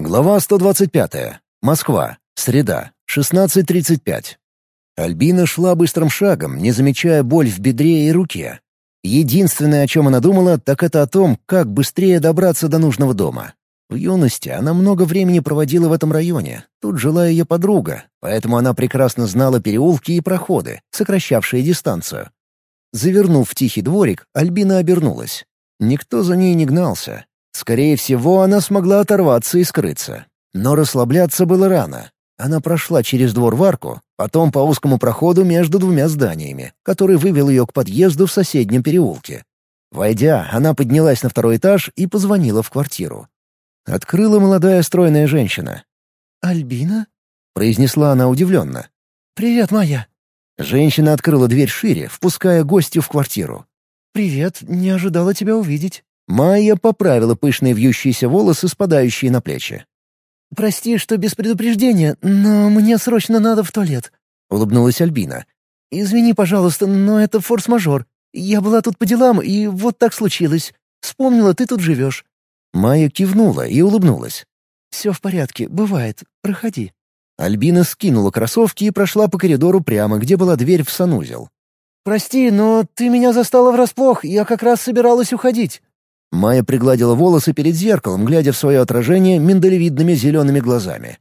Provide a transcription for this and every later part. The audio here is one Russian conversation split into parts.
Глава 125. Москва. Среда. 16.35. Альбина шла быстрым шагом, не замечая боль в бедре и руке. Единственное, о чем она думала, так это о том, как быстрее добраться до нужного дома. В юности она много времени проводила в этом районе. Тут жила ее подруга, поэтому она прекрасно знала переулки и проходы, сокращавшие дистанцию. Завернув в тихий дворик, Альбина обернулась. Никто за ней не гнался. Скорее всего, она смогла оторваться и скрыться. Но расслабляться было рано. Она прошла через двор в арку, потом по узкому проходу между двумя зданиями, который вывел ее к подъезду в соседнем переулке. Войдя, она поднялась на второй этаж и позвонила в квартиру. Открыла молодая стройная женщина. «Альбина?» — произнесла она удивленно. «Привет, моя». Женщина открыла дверь шире, впуская гостью в квартиру. «Привет, не ожидала тебя увидеть». Майя поправила пышные вьющиеся волосы, спадающие на плечи. «Прости, что без предупреждения, но мне срочно надо в туалет», — улыбнулась Альбина. «Извини, пожалуйста, но это форс-мажор. Я была тут по делам, и вот так случилось. Вспомнила, ты тут живешь». Майя кивнула и улыбнулась. «Все в порядке, бывает. Проходи». Альбина скинула кроссовки и прошла по коридору прямо, где была дверь в санузел. «Прости, но ты меня застала врасплох, я как раз собиралась уходить». Майя пригладила волосы перед зеркалом, глядя в свое отражение миндалевидными зелеными глазами.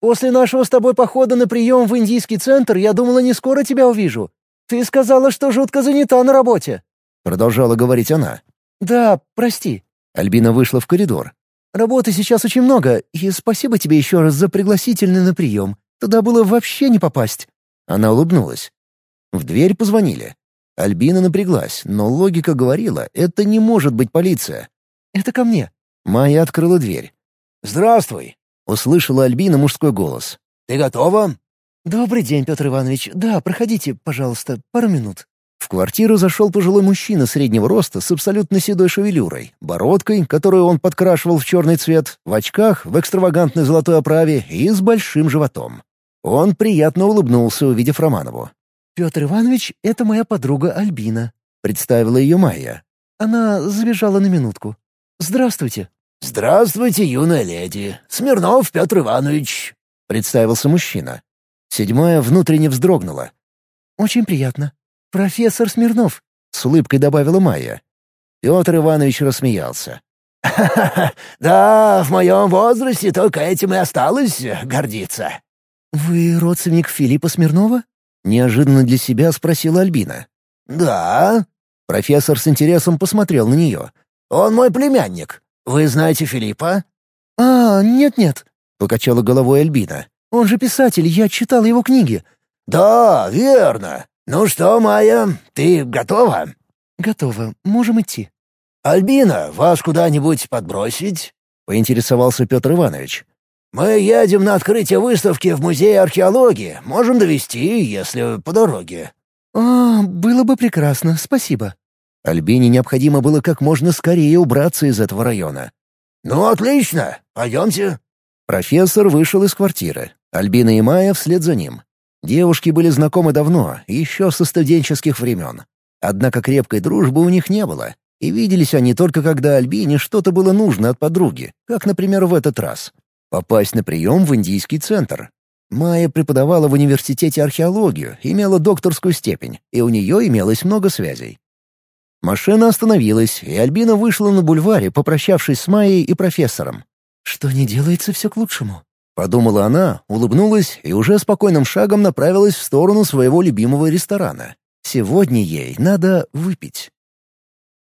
«После нашего с тобой похода на прием в индийский центр я думала, не скоро тебя увижу. Ты сказала, что жутко занята на работе». Продолжала говорить она. «Да, прости». Альбина вышла в коридор. «Работы сейчас очень много, и спасибо тебе еще раз за пригласительный на прием. Туда было вообще не попасть». Она улыбнулась. В дверь позвонили. Альбина напряглась, но логика говорила, это не может быть полиция. «Это ко мне». Майя открыла дверь. «Здравствуй!» — услышала Альбина мужской голос. «Ты готова?» «Добрый день, Петр Иванович. Да, проходите, пожалуйста, пару минут». В квартиру зашел пожилой мужчина среднего роста с абсолютно седой шевелюрой, бородкой, которую он подкрашивал в черный цвет, в очках, в экстравагантной золотой оправе и с большим животом. Он приятно улыбнулся, увидев Романову. «Петр Иванович — это моя подруга Альбина», — представила ее Майя. «Она забежала на минутку. Здравствуйте». «Здравствуйте, юная леди. Смирнов Петр Иванович», — представился мужчина. Седьмая внутренне вздрогнула. «Очень приятно. Профессор Смирнов», — с улыбкой добавила Майя. Петр Иванович рассмеялся. «Ха-ха-ха! Да, в моем возрасте только этим и осталось гордиться». «Вы родственник Филиппа Смирнова?» Неожиданно для себя спросила Альбина. «Да». Профессор с интересом посмотрел на нее. «Он мой племянник. Вы знаете Филиппа?» «А, нет-нет», — покачала головой Альбина. «Он же писатель, я читал его книги». «Да, верно. Ну что, Майя, ты готова?» «Готова. Можем идти». «Альбина, вас куда-нибудь подбросить?» — поинтересовался Петр Иванович. «Мы едем на открытие выставки в Музее археологии. Можем довести, если по дороге». «А, было бы прекрасно, спасибо». Альбине необходимо было как можно скорее убраться из этого района. «Ну, отлично. Пойдемте». Профессор вышел из квартиры. Альбина и Майя вслед за ним. Девушки были знакомы давно, еще со студенческих времен. Однако крепкой дружбы у них не было, и виделись они только когда Альбине что-то было нужно от подруги, как, например, в этот раз. Попасть на прием в индийский центр. Майя преподавала в университете археологию, имела докторскую степень, и у нее имелось много связей. Машина остановилась, и Альбина вышла на бульваре, попрощавшись с Майей и профессором. «Что не делается, все к лучшему», — подумала она, улыбнулась и уже спокойным шагом направилась в сторону своего любимого ресторана. Сегодня ей надо выпить.